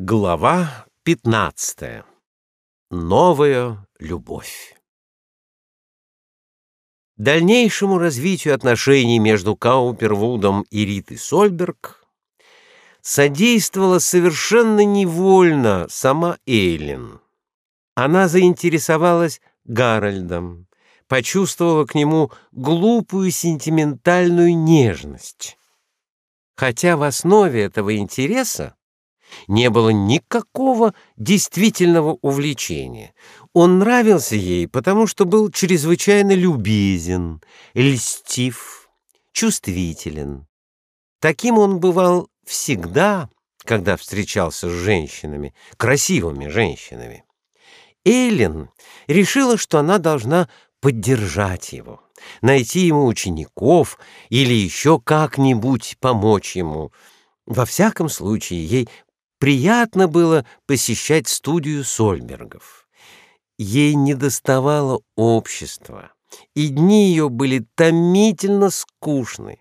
Глава 15. Новая любовь. Дальнейшему развитию отношений между Каупервудом и Ритой Сольберг содействовала совершенно невольно сама Эйлин. Она заинтересовалась Гарольдом, почувствовала к нему глупую сентиментальную нежность. Хотя в основе этого интереса не было никакого действительного увлечения. Он нравился ей, потому что был чрезвычайно любезен, льстив, чувствителен. Таким он бывал всегда, когда встречался с женщинами, красивыми женщинами. Эллен решила, что она должна поддержать его, найти ему учеников или еще как-нибудь помочь ему. Во всяком случае, ей Приятно было посещать студию Сольбергов. Ей недоставало общества, и дни ее были томительно скучны.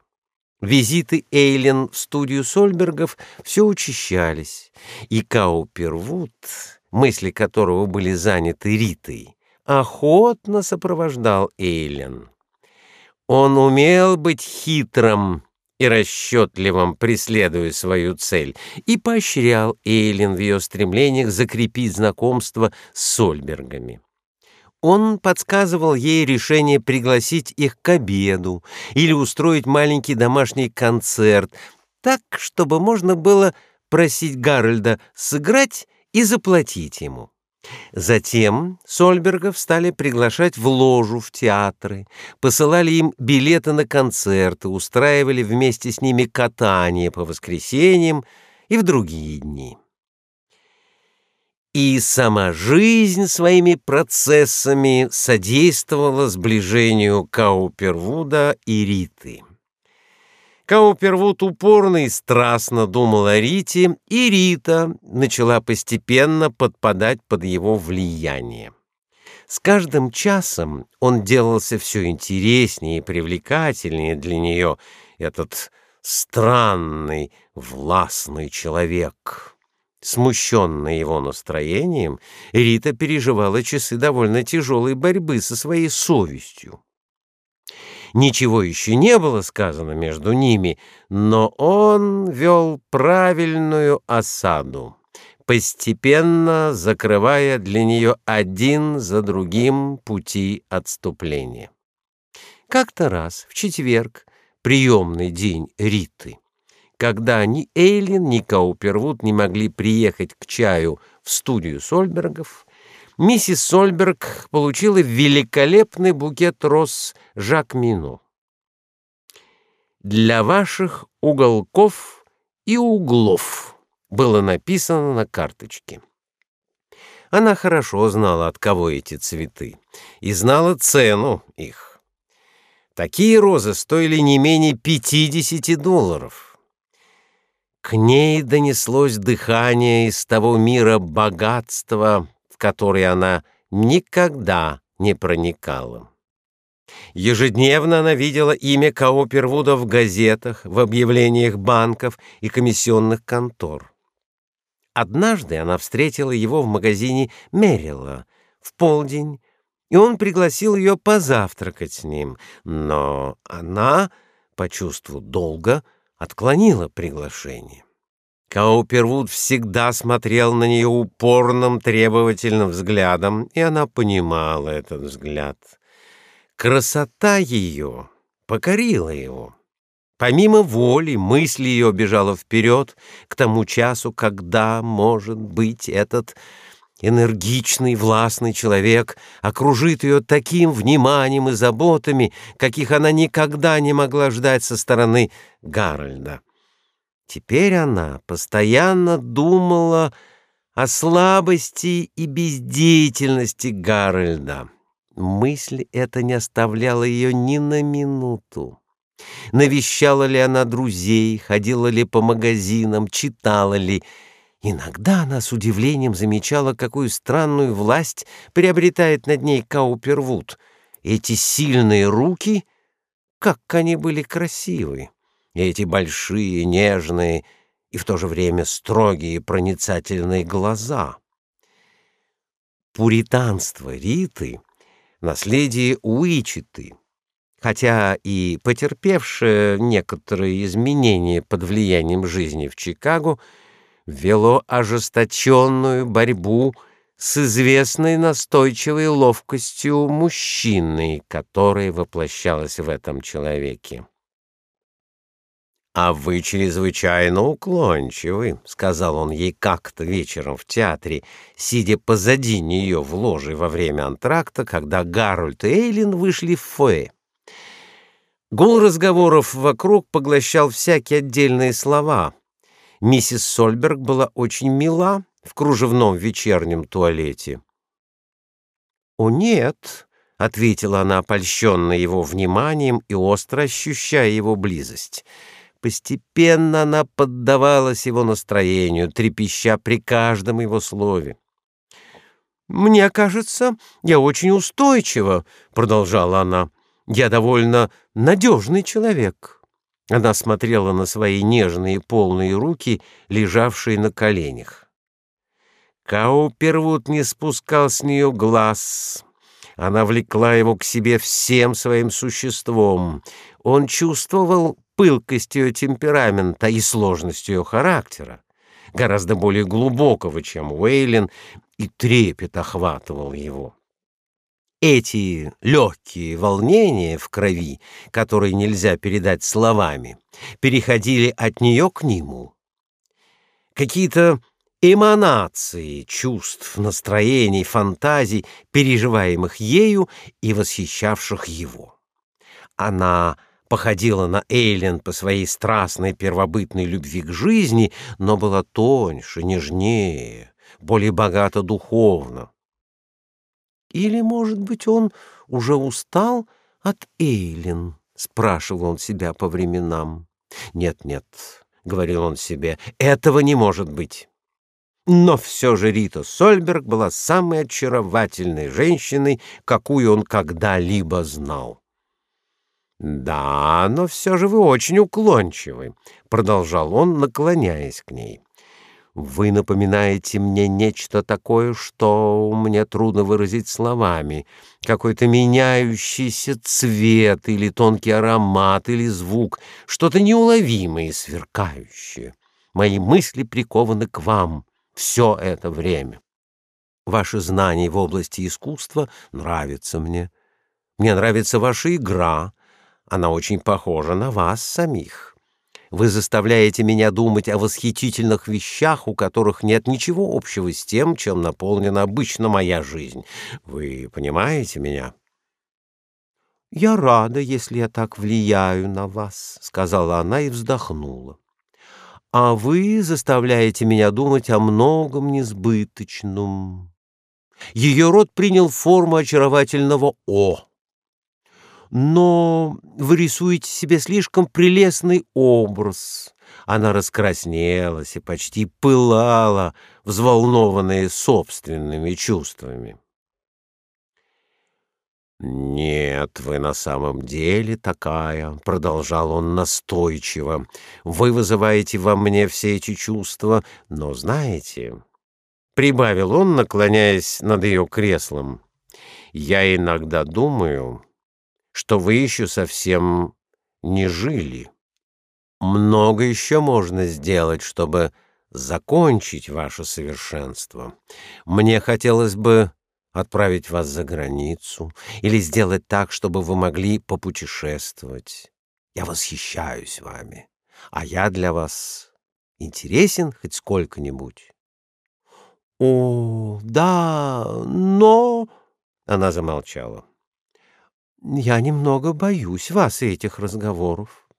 Визиты Эйлен в студию Сольбергов все учащались, и Каупервуд, мысли которого были заняты Ритой, охотно сопровождал Эйлен. Он умел быть хитрым и расчетливым, преследуя свою цель, и поощрял Эйлин в ее стремлениях закрепить знакомство с Сольбергами. Он подсказывал ей решение пригласить их к обеду или устроить маленький домашний концерт, так, чтобы можно было просить Гарольда сыграть и заплатить ему. Затем Сольбергов стали приглашать в ложу в театры, посылали им билеты на концерты, устраивали вместе с ними катание по воскресеньям и в другие дни. И сама жизнь своими процессами содействовала сближению Каупервуда и Риты. Каупервуд упорно и страстно думал о Рите, и Рита начала постепенно подпадать под его влияние. С каждым часом он делался все интереснее и привлекательнее для нее, этот странный, властный человек. Смущенная его настроением, Рита переживала часы довольно тяжелой борьбы со своей совестью. Ничего еще не было сказано между ними, но он вел правильную осаду, постепенно закрывая для нее один за другим пути отступления. Как-то раз в четверг, приемный день Риты, когда ни Эйлин, ни Каупервуд не могли приехать к чаю в студию Сольбергов, миссис Сольберг получила великолепный букет роз Жак Мино. Для ваших уголков и углов было написано на карточке. Она хорошо знала, от кого эти цветы, и знала цену их. Такие розы стоили не менее 50 долларов. К ней донеслось дыхание из того мира богатства, который она никогда не проникала. Ежедневно она видела имя Каупервуда в газетах, в объявлениях банков и комиссионных контор. Однажды она встретила его в магазине Мерилла в полдень, и он пригласил ее позавтракать с ним, но она, по чувству долга, отклонила приглашение. Каупервуд всегда смотрел на нее упорным, требовательным взглядом, и она понимала этот взгляд. Красота ее покорила его. Помимо воли, мысль ее бежала вперед к тому часу, когда, может быть, этот энергичный, властный человек окружит ее таким вниманием и заботами, каких она никогда не могла ждать со стороны Гарольда. Теперь она постоянно думала о слабости и бездеятельности Гарольда. Мысль эта не оставляла ее ни на минуту. Навещала ли она друзей, ходила ли по магазинам, читала ли. Иногда она с удивлением замечала, какую странную власть приобретает над ней Каупервуд. Эти сильные руки, как они были красивы! Эти большие, нежные и в то же время строгие проницательные глаза. Пуританство Риты — наследие Уичиты, хотя и потерпевшее некоторые изменения под влиянием жизни в Чикаго, вело ожесточенную борьбу с известной настойчивой ловкостью мужчины, которая воплощалась в этом человеке. «А вы чрезвычайно уклончивы», — сказал он ей как-то вечером в театре, сидя позади нее в ложе во время антракта, когда Гарольд и Эйлин вышли в фойе. Гул разговоров вокруг поглощал всякие отдельные слова. Миссис Сольберг была очень мила в кружевном вечернем туалете. «О, нет», — ответила она, польщенная его вниманием и остро ощущая его близость, — Постепенно она поддавалась его настроению, трепеща при каждом его слове. «Мне кажется, я очень устойчива», — продолжала она. «Я довольно надежный человек». Она смотрела на свои нежные полные руки, лежавшие на коленях. Каупервуд не спускал с нее глаз. Она влекла его к себе всем своим существом. Он чувствовал пылкость ее темперамента и сложность ее характера, гораздо более глубокого, чем Уэйлин, и трепет охватывал его. Эти легкие волнения в крови, которые нельзя передать словами, переходили от нее к нему. Какие-то эманации чувств, настроений, фантазий, переживаемых ею и восхищавших его. Она походила на Эйлен по своей страстной первобытной любви к жизни, но была тоньше, нежнее, более богата духовно. Или, может быть, он уже устал от Эйлен, спрашивал он себя по временам. Нет, нет, говорил он себе, этого не может быть. Но все же Рита Сольберг была самой очаровательной женщиной, какую он когда-либо знал. «Да, но все же вы очень уклончивы», — продолжал он, наклоняясь к ней. «Вы напоминаете мне нечто такое, что мне трудно выразить словами. Какой-то меняющийся цвет или тонкий аромат или звук, что-то неуловимое и сверкающее. Мои мысли прикованы к вам все это время. Ваши знания в области искусства нравятся мне. Мне нравится ваша игра» Она очень похожа на вас самих. Вы заставляете меня думать о восхитительных вещах, у которых нет ничего общего с тем, чем наполнена обычно моя жизнь. Вы понимаете меня? Я рада, если я так влияю на вас, сказала она и вздохнула. А вы заставляете меня думать о многом несбыточном. Ее рот принял форму очаровательного «о» но вы рисуете себе слишком прелестный образ. Она раскраснелась и почти пылала, взволнованная собственными чувствами. «Нет, вы на самом деле такая», — продолжал он настойчиво. «Вы вызываете во мне все эти чувства, но знаете...» — прибавил он, наклоняясь над ее креслом. «Я иногда думаю, что вы еще совсем не жили. Много еще можно сделать, чтобы закончить ваше совершенство. Мне хотелось бы отправить вас за границу или сделать так, чтобы вы могли попутешествовать. Я восхищаюсь вами, а я для вас интересен хоть сколько-нибудь. О, да, но она замолчала. Я немного боюсь вас и этих разговоров.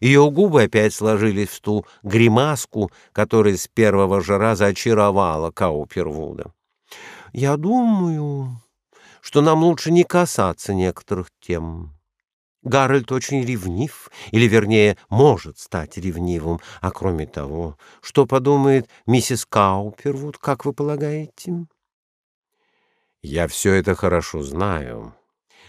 Ее губы опять сложились в ту гримаску, которая с первого же раза очаровала Каупервуда. Я думаю, что нам лучше не касаться некоторых тем. Гарольд очень ревнив, или, вернее, может стать ревнивым. А кроме того, что подумает миссис Каупервуд, как вы полагаете? Я все это хорошо знаю.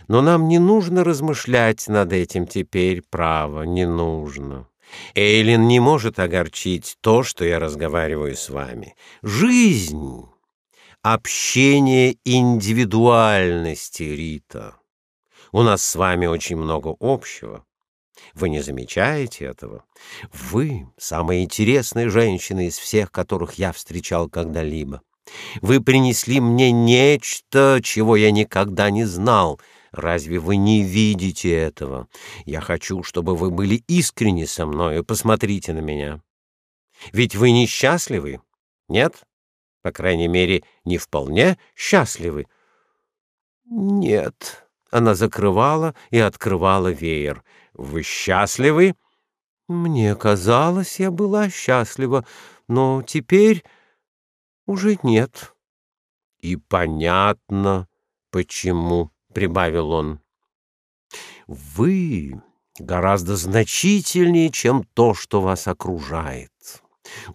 Но нам не нужно размышлять над этим теперь, право, не нужно. Эйлин не может огорчить то, что я разговариваю с вами. Жизнь — общение индивидуальности, Рита. У нас с вами очень много общего. Вы не замечаете этого? Вы — самая интересная женщина из всех, которых я встречал когда-либо. Вы принесли мне нечто, чего я никогда не знал. Разве вы не видите этого? Я хочу, чтобы вы были искренни со мной. Посмотрите на меня. Ведь вы несчастливы? Нет? По крайней мере, не вполне счастливы. Нет. Она закрывала и открывала веер. Вы счастливы? Мне казалось, я была счастлива, но теперь уже нет. И понятно, почему, прибавил он. Вы гораздо значительнее, чем то, что вас окружает.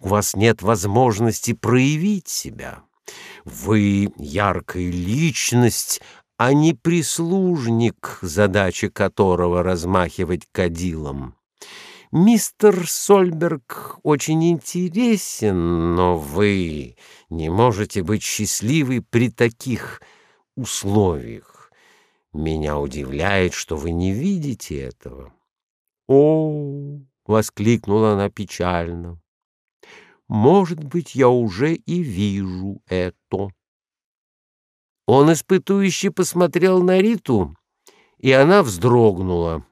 У вас нет возможности проявить себя. Вы яркая личность, а не прислужник, задача которого размахивать кадилом. Мистер Сольберг очень интересен, но вы не можете быть счастливы при таких условиях. Меня удивляет, что вы не видите этого. О, воскликнула она печально. Может быть, я уже и вижу это. Он испытующе посмотрел на Риту, и она вздрогнула.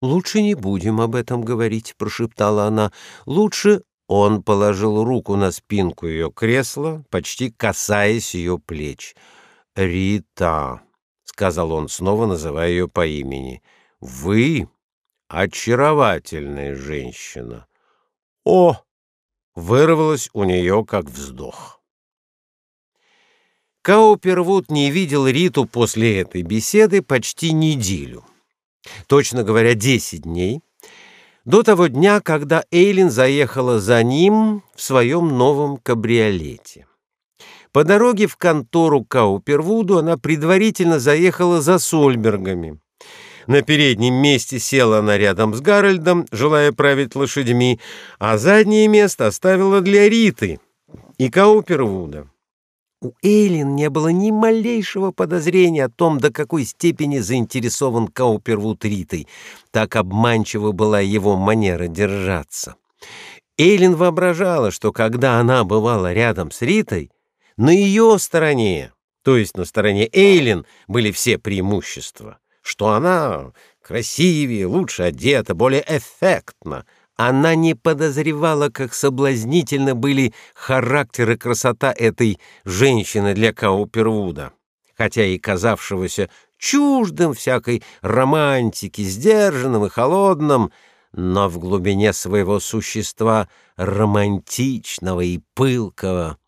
Лучше не будем об этом говорить, прошептала она. Лучше он положил руку на спинку ее кресла, почти касаясь ее плеч. Рита, сказал он, снова называя ее по имени. Вы очаровательная женщина. О, вырвалось у нее как вздох. Каупервуд не видел Риту после этой беседы почти неделю точно говоря, 10 дней, до того дня, когда Эйлин заехала за ним в своем новом кабриолете. По дороге в контору Каупервуду она предварительно заехала за Сольбергами. На переднем месте села она рядом с Гарольдом, желая править лошадьми, а заднее место оставила для Риты и Каупервуда. У Эйлин не было ни малейшего подозрения о том, до какой степени заинтересован Каупервуд Ритой. Так обманчива была его манера держаться. Эйлин воображала, что когда она бывала рядом с Ритой, на ее стороне, то есть на стороне Эйлин, были все преимущества, что она красивее, лучше одета, более эффектна, она не подозревала, как соблазнительно были характер и красота этой женщины для Каупервуда, хотя и казавшегося чуждым всякой романтики, сдержанным и холодным, но в глубине своего существа романтичного и пылкого.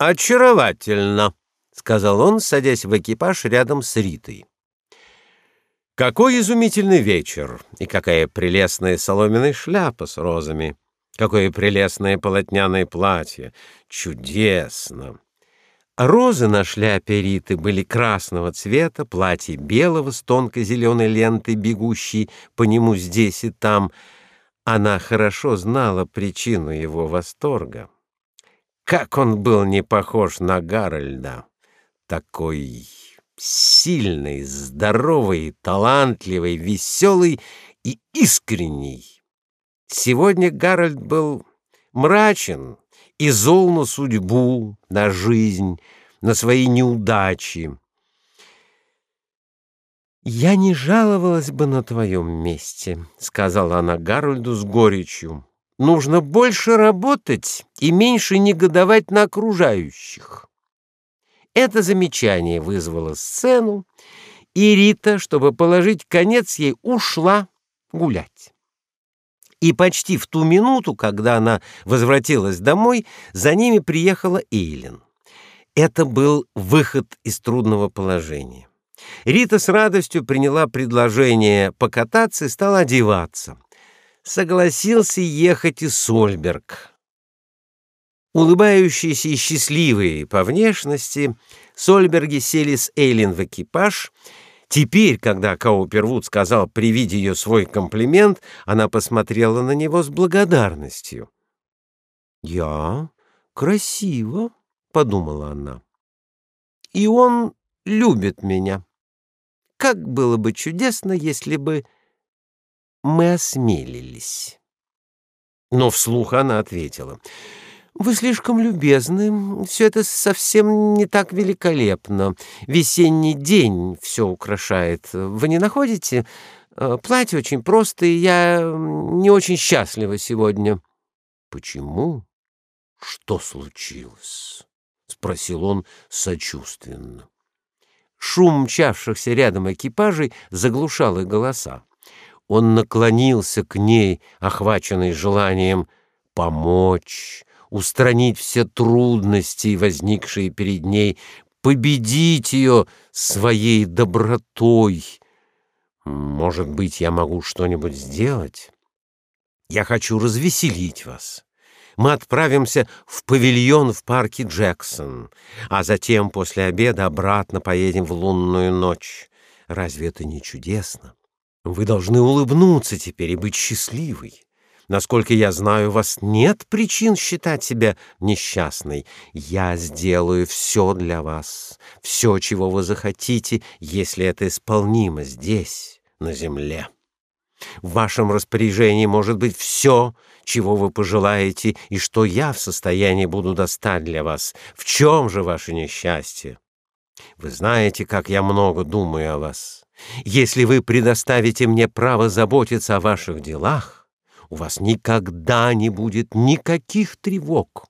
«Очаровательно», — сказал он, садясь в экипаж рядом с Ритой. Какой изумительный вечер, и какая прелестная соломенная шляпа с розами, какое прелестное полотняное платье, чудесно. Розы на шляпе Риты были красного цвета, платье белого с тонкой зеленой лентой, бегущей по нему здесь и там. Она хорошо знала причину его восторга. Как он был не похож на Гарольда, такой сильный, здоровый, талантливый, веселый и искренний. Сегодня Гарольд был мрачен и зол на судьбу, на жизнь, на свои неудачи. «Я не жаловалась бы на твоем месте», — сказала она Гарольду с горечью. «Нужно больше работать и меньше негодовать на окружающих». Это замечание вызвало сцену, и Рита, чтобы положить конец ей, ушла гулять. И почти в ту минуту, когда она возвратилась домой, за ними приехала Эйлин. Это был выход из трудного положения. Рита с радостью приняла предложение покататься и стала одеваться. Согласился ехать и Сольберг. Улыбающиеся и счастливые по внешности, Сольберги сели с Эйлин в экипаж, Теперь, когда Каупервуд сказал при виде ее свой комплимент, она посмотрела на него с благодарностью. «Я красиво», — подумала она. «И он любит меня. Как было бы чудесно, если бы мы осмелились». Но вслух она ответила. «Вы слишком любезны. Все это совсем не так великолепно. Весенний день все украшает. Вы не находите? Э, платье очень просто, и я не очень счастлива сегодня». «Почему? Что случилось?» — спросил он сочувственно. Шум мчавшихся рядом экипажей заглушал их голоса. Он наклонился к ней, охваченный желанием помочь, устранить все трудности, возникшие перед ней, победить ее своей добротой. Может быть, я могу что-нибудь сделать? Я хочу развеселить вас. Мы отправимся в павильон в парке Джексон, а затем после обеда обратно поедем в лунную ночь. Разве это не чудесно? Вы должны улыбнуться теперь и быть счастливой. Насколько я знаю, у вас нет причин считать себя несчастной. Я сделаю все для вас, все, чего вы захотите, если это исполнимо здесь, на земле. В вашем распоряжении может быть все, чего вы пожелаете, и что я в состоянии буду достать для вас. В чем же ваше несчастье? Вы знаете, как я много думаю о вас. Если вы предоставите мне право заботиться о ваших делах, у вас никогда не будет никаких тревог.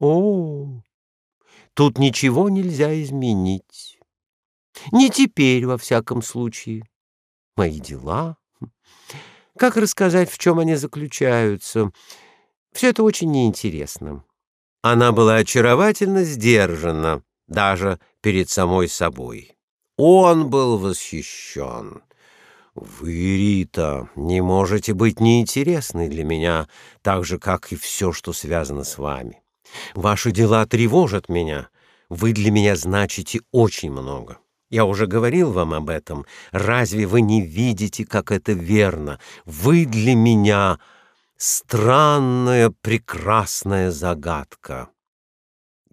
О, тут ничего нельзя изменить. Не теперь, во всяком случае. Мои дела... Как рассказать, в чем они заключаются? Все это очень неинтересно. Она была очаровательно сдержана, даже перед самой собой. Он был восхищен. Вы, Рита, не можете быть неинтересной для меня, так же, как и все, что связано с вами. Ваши дела тревожат меня. Вы для меня значите очень много. Я уже говорил вам об этом. Разве вы не видите, как это верно? Вы для меня странная, прекрасная загадка.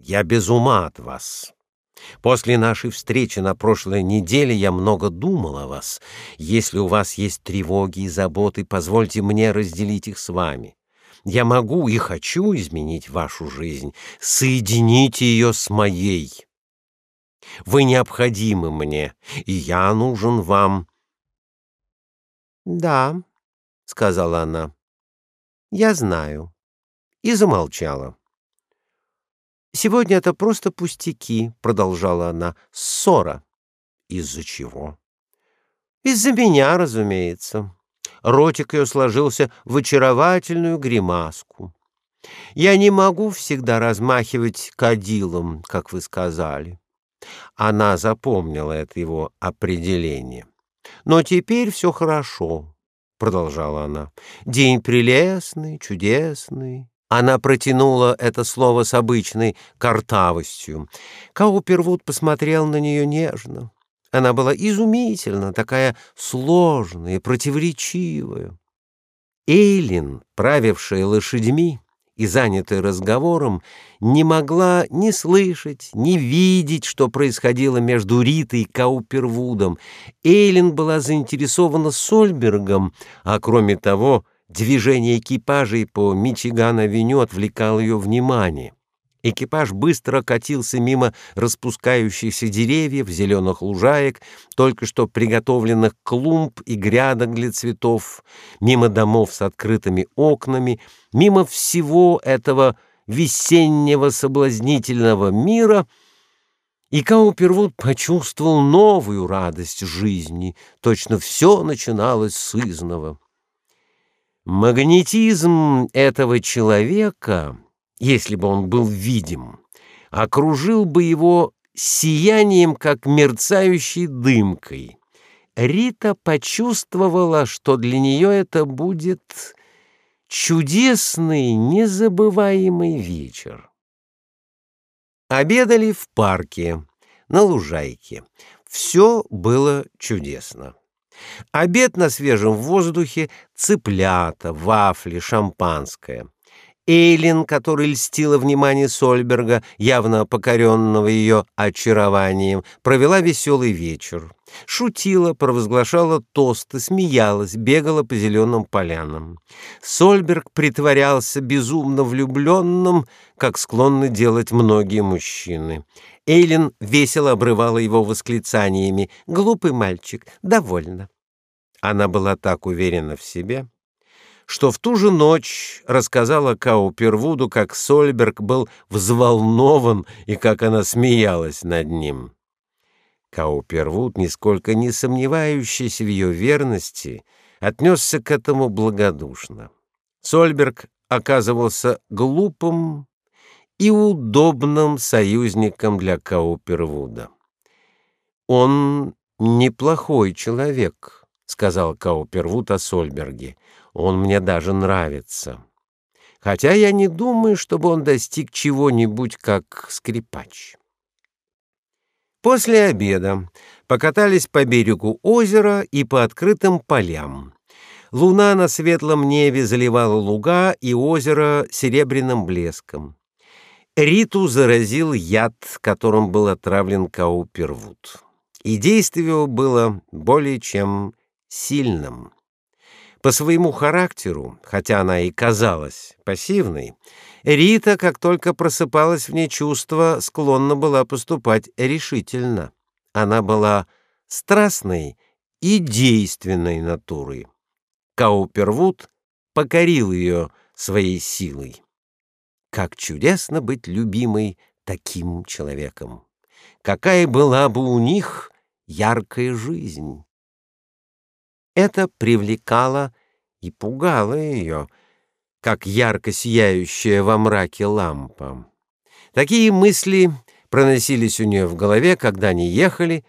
Я без ума от вас. После нашей встречи на прошлой неделе я много думал о вас. Если у вас есть тревоги и заботы, позвольте мне разделить их с вами. Я могу и хочу изменить вашу жизнь. Соедините ее с моей. Вы необходимы мне, и я нужен вам. Да, сказала она. Я знаю. И замолчала. Сегодня это просто пустяки, продолжала она. Ссора. Из-за чего? Из-за меня, разумеется. Ротик ее сложился в очаровательную гримаску. Я не могу всегда размахивать кадилом, как вы сказали. Она запомнила это его определение. Но теперь все хорошо, продолжала она. День прелестный, чудесный. Она протянула это слово с обычной картавостью. Каупервуд посмотрел на нее нежно. Она была изумительна, такая сложная, противоречивая. Эйлин, правившая лошадьми и занятая разговором, не могла ни слышать, ни видеть, что происходило между Ритой и Каупервудом. Эйлин была заинтересована Сольбергом, а кроме того Движение экипажей по Мичиган-авеню отвлекало ее внимание. Экипаж быстро катился мимо распускающихся деревьев, зеленых лужаек, только что приготовленных клумб и грядок для цветов, мимо домов с открытыми окнами, мимо всего этого весеннего соблазнительного мира, и Каупервуд почувствовал новую радость жизни, точно все начиналось с изного. Магнетизм этого человека, если бы он был видим, окружил бы его сиянием, как мерцающей дымкой. Рита почувствовала, что для нее это будет чудесный, незабываемый вечер. Обедали в парке, на лужайке. Все было чудесно. Обед на свежем воздухе, цыплята, вафли, шампанское. Эйлин, который льстила внимание Сольберга, явно покоренного ее очарованием, провела веселый вечер. Шутила, провозглашала тосты, смеялась, бегала по зеленым полянам. Сольберг притворялся безумно влюбленным, как склонны делать многие мужчины. Эйлин весело обрывала его восклицаниями «Глупый мальчик, довольно». Она была так уверена в себе, что в ту же ночь рассказала Каупервуду, как Сольберг был взволнован и как она смеялась над ним. Каупервуд, нисколько не сомневающийся в ее верности, отнесся к этому благодушно. Сольберг оказывался глупым и удобным союзником для Каупервуда. Он неплохой человек, сказал Каупервуд о Сольберге. Он мне даже нравится. Хотя я не думаю, чтобы он достиг чего-нибудь как скрипач. После обеда покатались по берегу озера и по открытым полям. Луна на светлом небе заливала луга и озеро серебряным блеском. Риту заразил яд, которым был отравлен Каупервуд. И действие его было более чем сильным. По своему характеру, хотя она и казалась пассивной, Рита, как только просыпалась в ней чувство, склонна была поступать решительно. Она была страстной и действенной натурой. Каупервуд покорил ее своей силой. Как чудесно быть любимой таким человеком! Какая была бы у них яркая жизнь! Это привлекало и пугало ее, как ярко сияющая во мраке лампа. Такие мысли проносились у нее в голове, когда они ехали,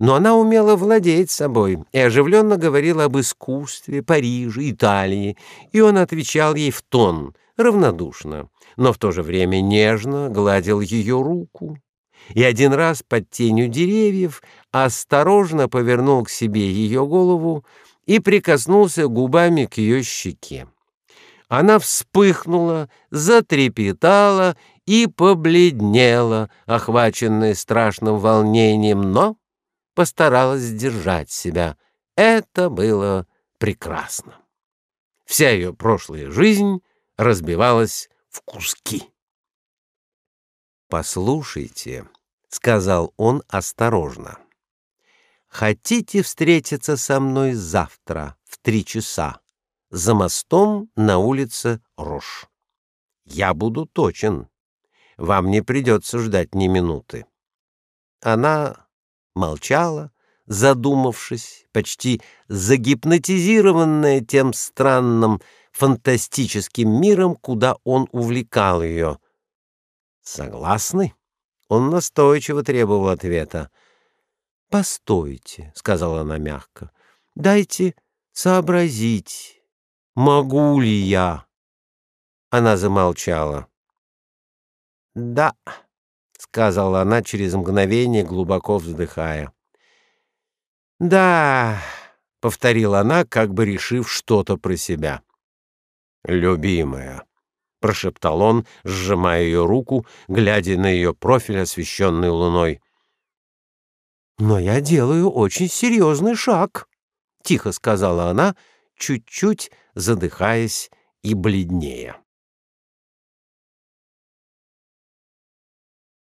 но она умела владеть собой и оживленно говорила об искусстве, Париже, Италии, и он отвечал ей в тон, равнодушно, но в то же время нежно гладил ее руку. И один раз под тенью деревьев осторожно повернул к себе ее голову, и прикоснулся губами к ее щеке. Она вспыхнула, затрепетала и побледнела, охваченная страшным волнением, но постаралась сдержать себя. Это было прекрасно. Вся ее прошлая жизнь разбивалась в куски. «Послушайте», — сказал он осторожно, — Хотите встретиться со мной завтра в три часа за мостом на улице Рош? Я буду точен. Вам не придется ждать ни минуты. Она молчала, задумавшись, почти загипнотизированная тем странным фантастическим миром, куда он увлекал ее. Согласны? Он настойчиво требовал ответа. «Постойте», — сказала она мягко, — «дайте сообразить, могу ли я». Она замолчала. «Да», — сказала она через мгновение, глубоко вздыхая. «Да», — повторила она, как бы решив что-то про себя. «Любимая», — прошептал он, сжимая ее руку, глядя на ее профиль, освещенный луной. Но я делаю очень серьезный шаг, тихо сказала она, чуть-чуть задыхаясь и бледнее.